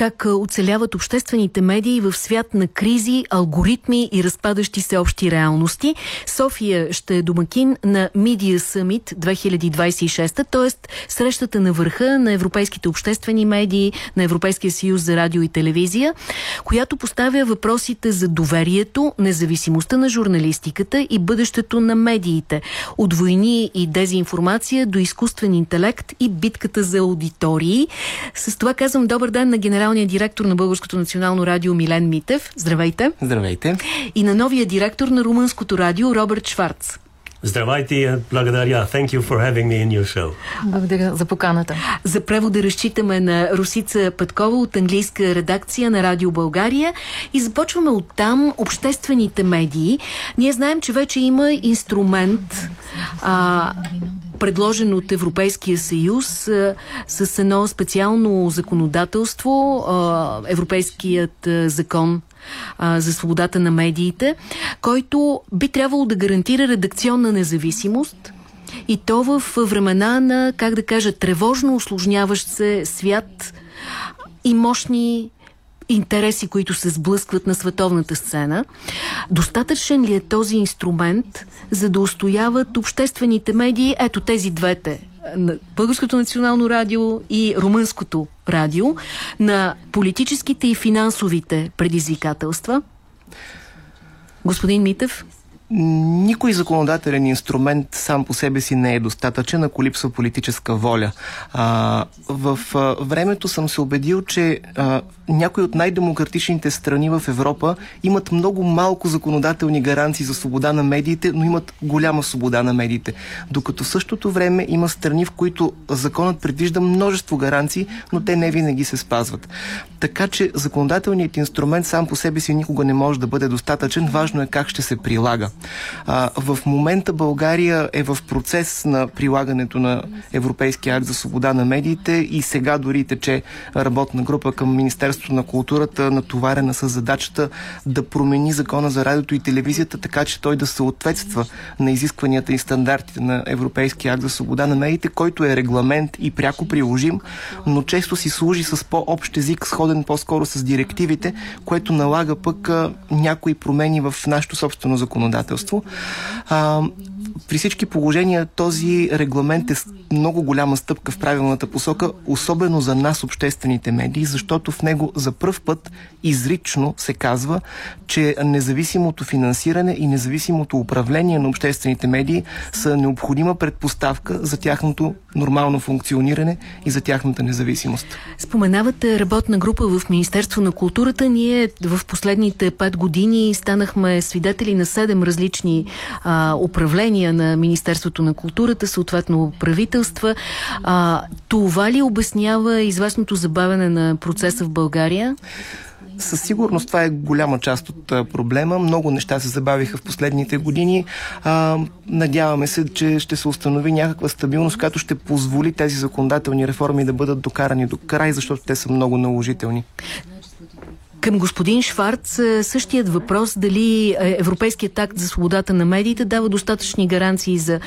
как оцеляват обществените медии в свят на кризи, алгоритми и разпадащи се общи реалности. София ще е домакин на Media Summit 2026, т.е. срещата на върха на европейските обществени медии, на Европейския съюз за радио и телевизия, която поставя въпросите за доверието, независимостта на журналистиката и бъдещето на медиите. От войни и дезинформация до изкуствен интелект и битката за аудитории. С това казвам добър ден на генералния директор на Българското национално радио Милен Митев. Здравейте. Здравейте. И на новия директор на Румънското радио Робърт Шварц. Здравейте и благодаря. Thank you for having me in your show. Благодаря за поканата. За превода разчитаме на Русица Петкова от английска редакция на Радио България и започваме от там обществените медии. Ние знаем, че вече има инструмент а, предложен от Европейския съюз а, с едно специално законодателство, а, Европейският а, закон а, за свободата на медиите, който би трябвало да гарантира редакционна независимост и то в времена на, как да кажа, тревожно осложняващ се свят и мощни интереси, които се сблъскват на световната сцена. Достатъчен ли е този инструмент, за да устояват обществените медии, ето тези двете, Българското национално радио и Румънското радио, на политическите и финансовите предизвикателства? Господин Митев? Никой законодателен инструмент сам по себе си не е достатъчен, ако липсва политическа воля. А, в а, времето съм се убедил, че а, някои от най-демократичните страни в Европа имат много малко законодателни гаранции за свобода на медиите, но имат голяма свобода на медиите. Докато в същото време има страни, в които законът предвижда множество гаранции, но те не винаги се спазват. Така че законодателният инструмент сам по себе си никога не може да бъде достатъчен. Важно е как ще се прилага. А, в момента България е в процес на прилагането на Европейския акт за свобода на медиите и сега дори тече работна група към Министерството на културата, натоварена с задачата да промени закона за радиото и телевизията, така че той да съответства на изискванията и стандартите на Европейския акт за свобода на медиите, който е регламент и пряко приложим, но често си служи с по-общ език, сходен по-скоро с директивите, което налага пък а, някои промени в нашето собствено законодателство. А, при всички положения този регламент е много голяма стъпка в правилната посока, особено за нас, обществените медии, защото в него за пръв път изрично се казва, че независимото финансиране и независимото управление на обществените медии са необходима предпоставка за тяхното нормално функциониране и за тяхната независимост. Споменавате работна група в Министерство на културата. Ние в последните пет години станахме свидетели на седем различни а, управления на Министерството на културата, съответно правителства. А, това ли обяснява известното забавяне на процеса в България? Със сигурност това е голяма част от проблема. Много неща се забавиха в последните години. А, надяваме се, че ще се установи някаква стабилност, която ще позволи тези законодателни реформи да бъдат докарани до край, защото те са много наложителни. Към господин Шварц е, същият въпрос дали е, Европейският акт за свободата на медиите дава достатъчни гаранции за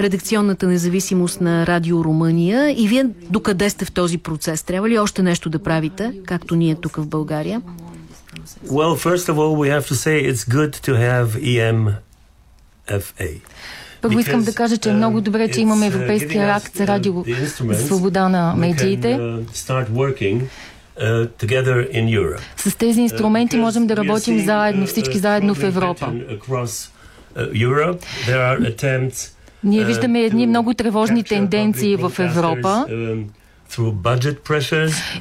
редакционната независимост на Радио Румъния и вие докъде сте в този процес? Трябва ли още нещо да правите, както ние тук в България? Well, first of all, we have to say it's good to have EMFA. Първо искам да кажа, че е много добре, че имаме uh, Европейския акт за радио свобода на медиите. Uh, С тези инструменти uh, можем да работим заедно, всички заедно в Европа. Ние виждаме едни много тревожни тенденции в Европа.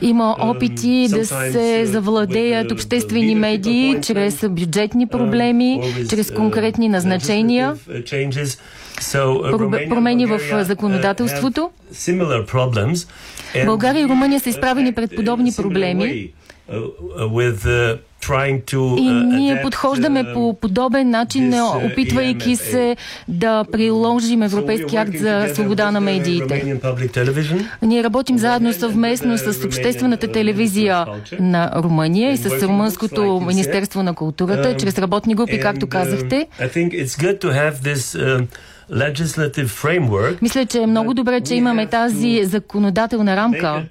Има опити да се завладеят обществени медии чрез бюджетни проблеми, чрез конкретни назначения, промени в законодателството. България и Румъния са изправени пред подобни проблеми. И ние подхождаме по подобен начин, опитвайки се да приложим Европейски акт за свобода на медиите. Ние работим заедно съвместно с Обществената телевизия на Румъния и с Румънското Министерство на културата, чрез работни групи, както казахте. Мисля, че е много добре, че имаме тази законодателна рамка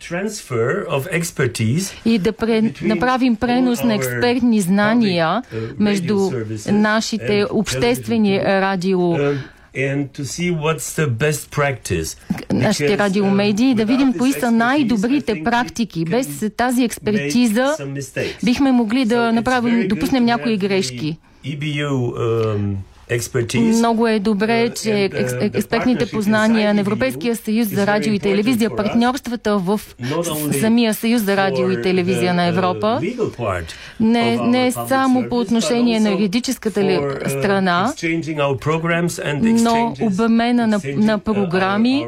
и да пре, направим пренос на експертни знания между нашите обществени радио and to see what's the best practice. Нашите радиомедии да видим кои са най-добрите практики. Без тази експертиза бихме могли да направим, допуснем някои грешки. EBU, um, много е добре, че uh, експертните познания на Европейския съюз за радио и телевизия, партньорствата в самия съюз за радио и телевизия на Европа, не, не само по отношение на юридическата uh, страна, но обмена на, на програми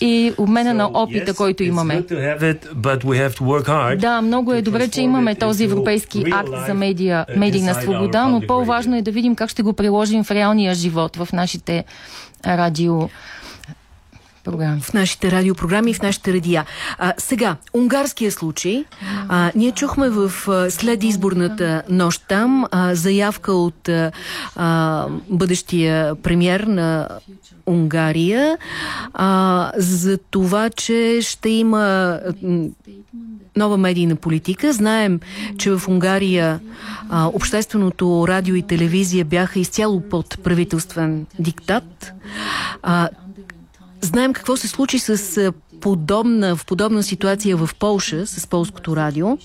и обмена на опита, който имаме. Да, много е добре, че имаме този европейски акт за медия, медийна свобода, но по-важно е да видим как ще го приложим приложим в реалния живот, в нашите радио програми. В нашите радиопрограми и в нашите радия. А, сега, унгарския случай. А, ние чухме в след изборната нощ там а, заявка от а, бъдещия премьер на Унгария а, за това, че ще има нова медийна политика. Знаем, че в Унгария а, общественото радио и телевизия бяха изцяло под правителствен диктат. А, знаем какво се случи с подобна, в подобна ситуация в Полша, с полското радио.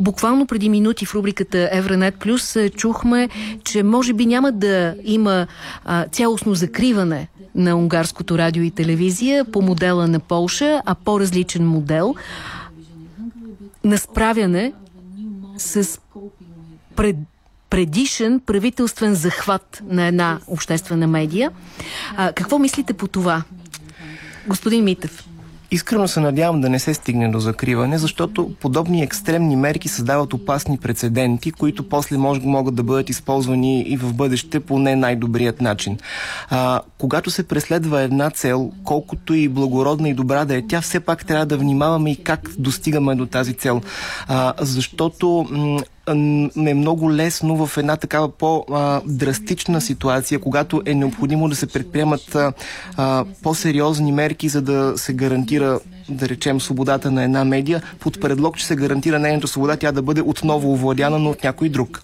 Буквално преди минути в рубриката Евронет Плюс чухме, че може би няма да има а, цялостно закриване на унгарското радио и телевизия по модела на Полша, а по-различен модел на справяне с пред, предишен правителствен захват на една обществена медия. А, какво мислите по това? Господин Митев. Искрено се надявам да не се стигне до закриване, защото подобни екстремни мерки създават опасни прецеденти, които после може, могат да бъдат използвани и в бъдеще по не най-добрият начин. А, когато се преследва една цел, колкото и благородна и добра да е, тя все пак трябва да внимаваме и как достигаме до тази цел. А, защото е много лесно в една такава по-драстична ситуация, когато е необходимо да се предприемат по-сериозни мерки, за да се гарантира да речем, свободата на една медия, под предлог, че се гарантира нейната свобода, тя да бъде отново овладяна, но от някой друг.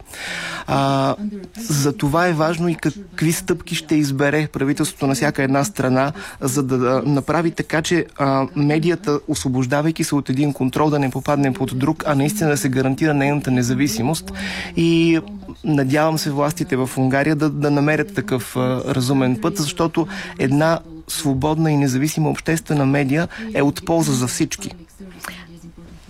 А, за това е важно и какви стъпки ще избере правителството на всяка една страна, за да, направи така, че а, медията, освобождавайки се от един контрол, да не попадне под друг, а наистина да се гарантира нейната независимост. И надявам се властите в Унгария да, да намерят такъв а, разумен път, защото една свободна и независима обществена медия е от полза за всички.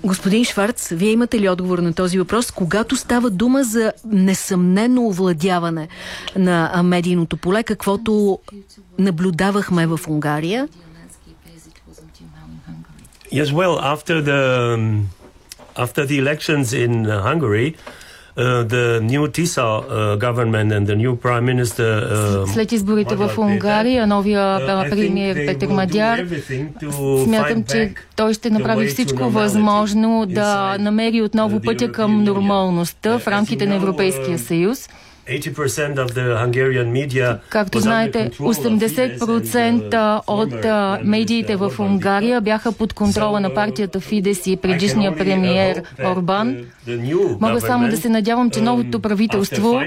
Господин Шварц, вие имате ли отговор на този въпрос? Когато става дума за несъмнено овладяване на медийното поле, каквото наблюдавахме в Унгария? Yes, well, after the after the elections in Hungary, Uh, the new TISA uh, government and the new prime minister uh, След изборите в Унгария, новия премиер Петър Мадяр, смятам, че той ще направи всичко възможно да намери отново пътя към нормалността в рамките на Европейския съюз. Както знаете, 80% от медиите в Унгария бяха под контрола на партията Фидес и предишния премиер Орбан. Мога само да се надявам, че новото um, правителство,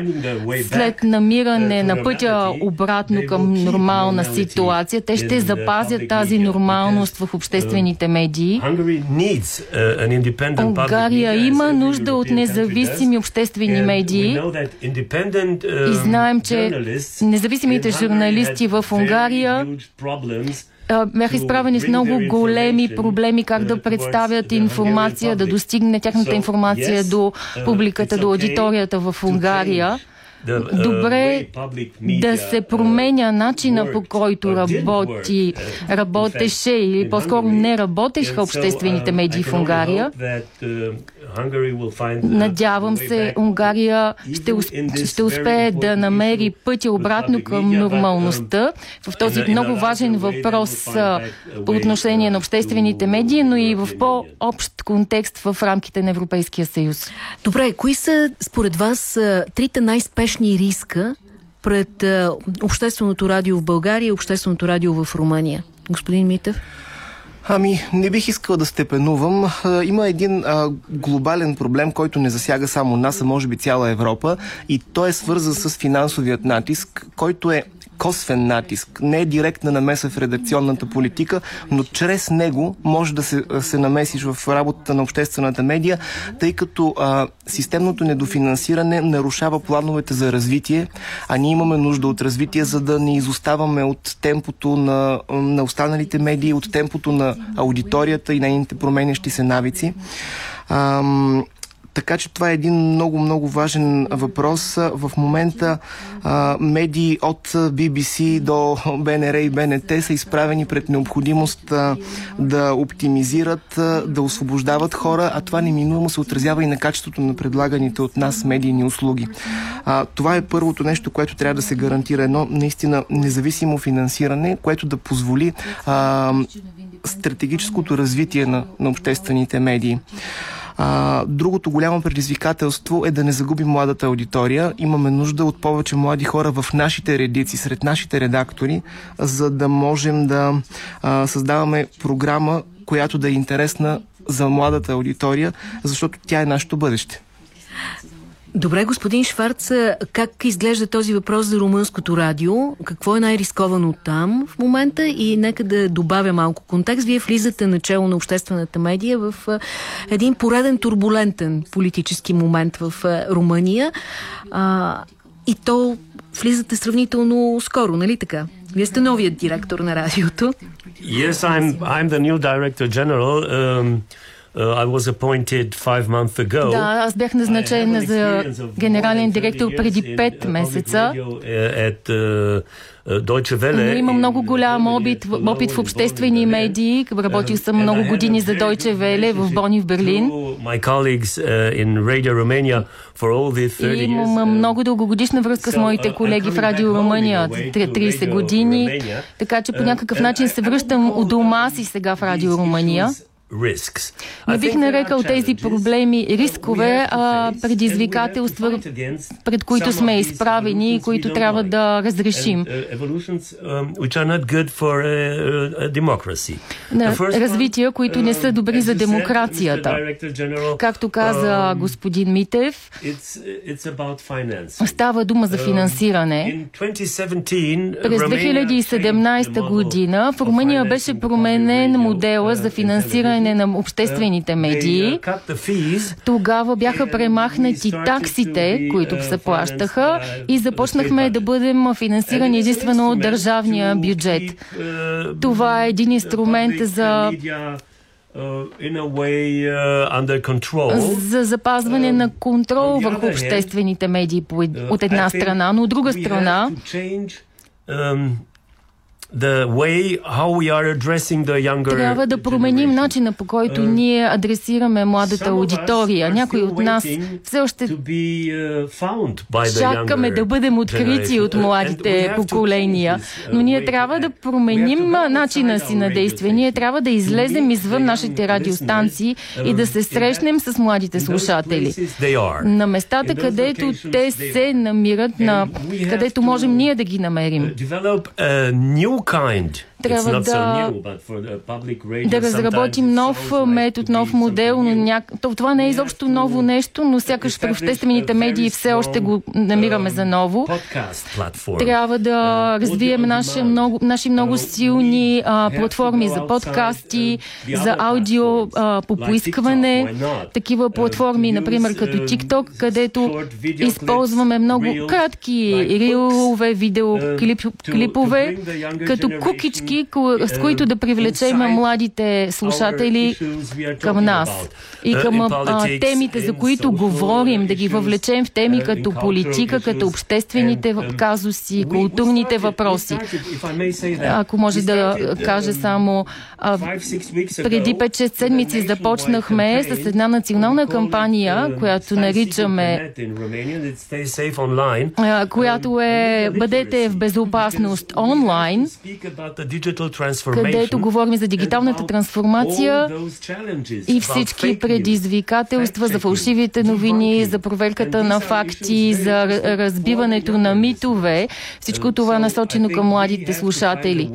след намиране на пътя обратно към нормална ситуация, те ще запазят тази нормалност в обществените медии. Uh, Унгария има нужда от независими обществени медии и знаем, че независимите журналисти в Унгария бяха изправени с много големи проблеми как да представят информация, да достигне тяхната информация до публиката, до аудиторията в Унгария. Uh, добре да се променя начина по който работи, uh, работеше или по-скоро не работеха обществените uh, медии в Унгария. Надявам се, Унгария ще, ще успее да намери пътя обратно към нормалността в този много важен въпрос по отношение на обществените медии, но и в по-общ контекст в рамките на Европейския съюз. Добре, кои са според вас трите най-спешни риска пред общественото радио в България и общественото радио в Румъния? Господин Митев? Ами, не бих искал да степенувам. Има един а, глобален проблем, който не засяга само нас, а може би цяла Европа и той е свързан с финансовият натиск, който е косвен натиск, не е директна намеса в редакционната политика, но чрез него може да се, се намесиш в работата на обществената медия, тъй като а, системното недофинансиране нарушава плановете за развитие, а ние имаме нужда от развитие, за да не изоставаме от темпото на, на останалите медии, от темпото на аудиторията и нейните променящи се навици. Ам, така че това е един много, много важен въпрос. В момента а, медии от BBC до БНР и БНТ са изправени пред необходимост а, да оптимизират, а, да освобождават хора, а това неминуемо се отразява и на качеството на предлаганите от нас медийни услуги. А, това е първото нещо, което трябва да се гарантира. Едно наистина независимо финансиране, което да позволи а, стратегическото развитие на, на обществените медии. А, другото голямо предизвикателство е да не загубим младата аудитория. Имаме нужда от повече млади хора в нашите редици, сред нашите редактори, за да можем да а, създаваме програма, която да е интересна за младата аудитория, защото тя е нашето бъдеще. Добре, господин Шварц, как изглежда този въпрос за румънското радио? Какво е най-рисковано там в момента? И нека да добавя малко контекст. Вие влизате начало на обществената медия в един пореден турбулентен политически момент в Румъния. А, и то влизате сравнително скоро, нали така? Вие сте новият директор на радиото. Yes, I'm, I'm the new director general. Um, I was appointed five months ago. Да, аз бях назначен за генерален директор преди пет месеца. Deutsche Welle. Но има много голям опит, опит в обществени медии. Работил съм много години за Deutsche Welle в Бони в Берлин. И имам много дългогодишна връзка с моите колеги в Радио Румъния 30 години. Така че по някакъв начин се връщам у дома си сега в Радио Румъния. Не бих нарекал тези проблеми рискове, а предизвикателства, пред които сме изправени и които трябва да разрешим. Развития, които не са добри за демокрацията. Както каза господин Митев, става дума за финансиране. През 2017 година в Румъния беше променен модела за финансиране финансиране на обществените медии. Тогава бяха премахнати таксите, които се плащаха и започнахме да бъдем финансирани единствено от държавния бюджет. Това е един инструмент за за запазване на контрол върху обществените медии от една страна, но от друга страна трябва да променим начина по който uh, ние адресираме младата аудитория. Някои от нас все още uh, чакаме да бъдем открити от младите поколения, uh, но ние трябва да променим начина си на действие. Ние трябва да излезем извън нашите радиостанции и да се срещнем с младите слушатели. На местата, където те се намират, на където можем ние да ги намерим kind. Трябва да, да разработим нов метод, нов модел, но ня... това не е изобщо ново нещо, но сякаш в обществените медии все още го намираме за ново. Трябва да uh, развием наши много, наши много силни а, платформи за подкасти, за аудио а, по поискване. Такива uh, платформи, например, като TikTok, където използваме много кратки рилове, видеоклипове, като кукички, с които да привлечем младите слушатели към нас. и към а, темите, за които говорим, да ги въвлечем в теми като политика, като обществените казуси, културните въпроси. Ако може да кажа само, преди 5-6 седмици започнахме с една национална кампания, която наричаме, която е Бъдете в безопасност онлайн, където говорим за дигиталната трансформация и всички предизвикателства за фалшивите новини, за проверката на факти, за разбиването на митове. Всичко това насочено към младите слушатели.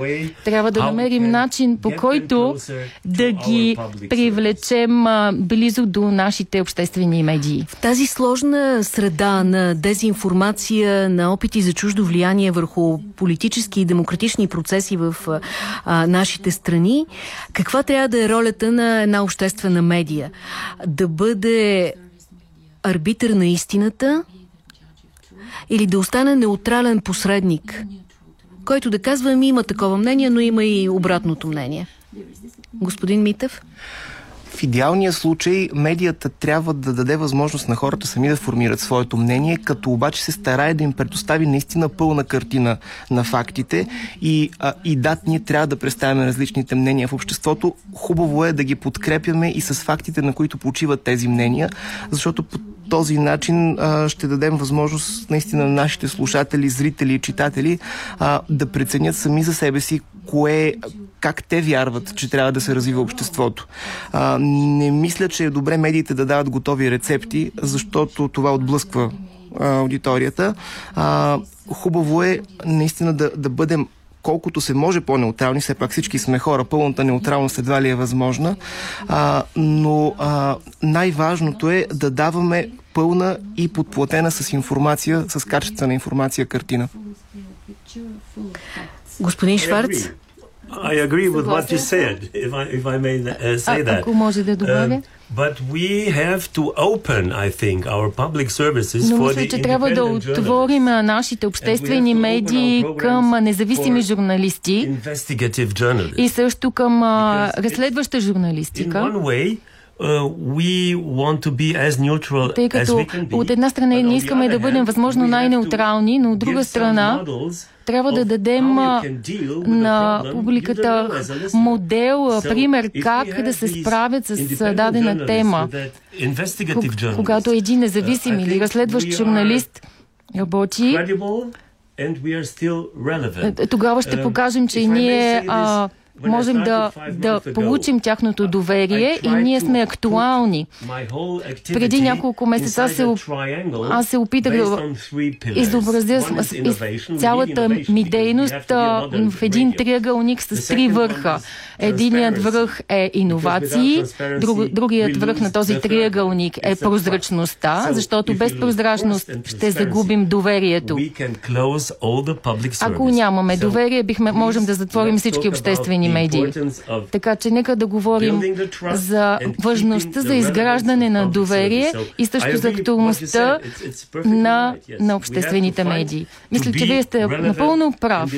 Трябва да намерим начин по който да ги привлечем близо до нашите обществени медии. В тази сложна среда на дезинформация, на опити за чуждо влияние върху политически и демократични процеси в а, нашите страни, каква трябва да е ролята на една обществена медия? Да бъде арбитър на истината или да остане неутрален посредник, който да казва, ми има такова мнение, но има и обратното мнение. Господин Митев? В идеалния случай медията трябва да даде възможност на хората сами да формират своето мнение, като обаче се старае да им предостави наистина пълна картина на фактите и, а, и да, ние трябва да представяме различните мнения в обществото. Хубаво е да ги подкрепяме и с фактите, на които почиват тези мнения, защото този начин а, ще дадем възможност наистина на нашите слушатели, зрители и читатели а, да преценят сами за себе си кое, как те вярват, че трябва да се развива обществото. А, не мисля, че е добре медиите да дават готови рецепти, защото това отблъсква аудиторията. А, хубаво е наистина да, да бъдем колкото се може по-неутрални, все пак всички сме хора, пълната неутралност едва ли е възможна, а, но а, най-важното е да даваме пълна и подплатена с информация, с качествена информация картина. Господин Шварц? I agree with what you said, if I, if I may uh, say that. Ако може да добавя. Um, but we have to open, I think, our public services Но мисля, че трябва да отворим нашите обществени медии към независими журналисти и също към разследваща журналистика. Uh, Тъй като от една страна ние искаме да бъдем възможно най-неутрални, но от друга страна трябва да дадем на публиката модел, пример как да се справят с дадена тема. Когато един независим uh, или разследващ журналист работи, е, тогава ще uh, покажем, че ние а, можем да, да получим тяхното доверие и ние сме актуални. Преди няколко месеца аз се, аз се опитах да изобразя цялата ми дейност в един триъгълник с три върха. Единият връх е иновации, друг, другият връх на този триъгълник е прозрачността, защото без прозрачност ще загубим доверието. Ако нямаме доверие, бихме, можем да затворим всички обществени медии. Така че нека да говорим за важността за изграждане на доверие и също за актуалността на, на обществените медии. Мисля, че вие сте напълно прав.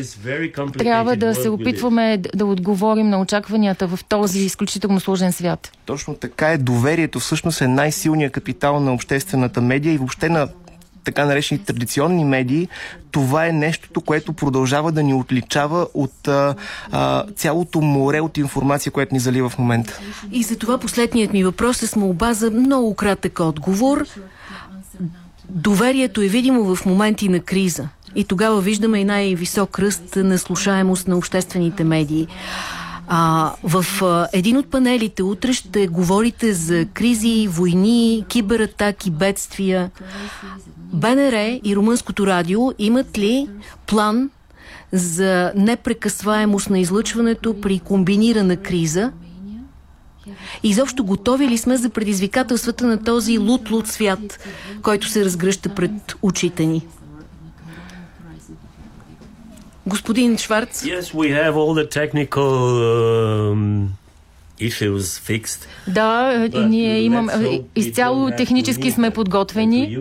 Трябва да се опитваме да отговорим на очакванията в този изключително сложен свят. Точно така е. Доверието всъщност е най-силният капитал на обществената медия и въобще на така наречени традиционни медии, това е нещото, което продължава да ни отличава от а, а, цялото море от информация, която ни залива в момента. И за това последният ми въпрос е с молба за много кратък отговор. Доверието е видимо в моменти на криза. И тогава виждаме и най-висок ръст на слушаемост на обществените медии. А, в а, един от панелите утре ще говорите за кризи, войни, кибератаки, бедствия. БНР и Румънското радио имат ли план за непрекъсваемост на излъчването при комбинирана криза? Изобщо готови ли сме за предизвикателствата на този лут-лут свят, който се разгръща пред очите ни? Господин Шварц? Yes, we have all the technical um, issues fixed. Да, ние имаме изцяло технически сме подготвени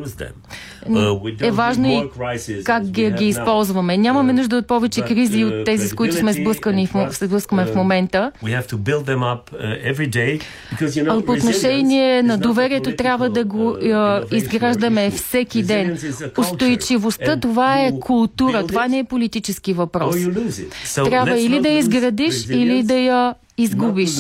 е важно и как ги, ги използваме. Нямаме нужда от повече кризи от тези, с които сме сблъскани в, се сблъскаме в момента. А по отношение на доверието трябва да го изграждаме всеки ден. Устойчивостта, това е култура, това не е политически въпрос. Трябва или да я изградиш, или да я изгубиш.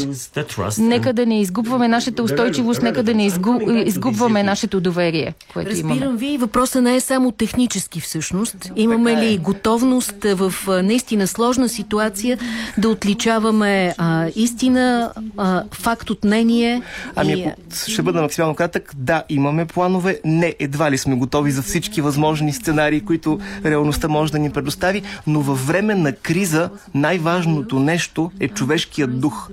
Нека да не изгубваме нашата устойчивост, нека да не изгуб, изгубваме нашето доверие, което Разбирам имаме. ви, въпросът не е само технически всъщност. Имаме ли е. готовност в наистина сложна ситуация да отличаваме а, истина, а, факт от мнение? Ами и... ако ще бъда максимално кратък, да, имаме планове, не, едва ли сме готови за всички възможни сценарии, които реалността може да ни предостави, но във време на криза най-важното нещо е човешкият дух.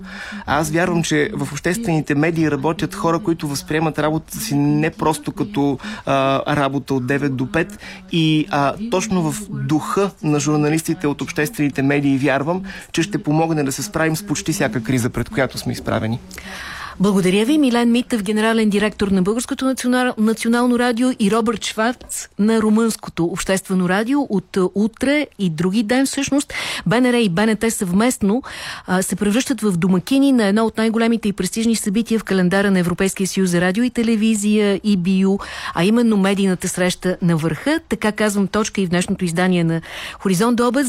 Аз вярвам, че в обществените медии работят хора, които възприемат работата си не просто като а, работа от 9 до 5 и а, точно в духа на журналистите от обществените медии вярвам, че ще помогне да се справим с почти всяка криза, пред която сме изправени. Благодаря ви, Милен Митъв, генерален директор на Българското национал... национално радио и Робърт Шварц на Румънското обществено радио от утре и други ден всъщност. БНР и БНТ съвместно а, се превръщат в домакини на едно от най-големите и престижни събития в календара на Европейския съюз за радио и телевизия и био, а именно медийната среща на върха. Така казвам точка и в днешното издание на Хоризонт до обед.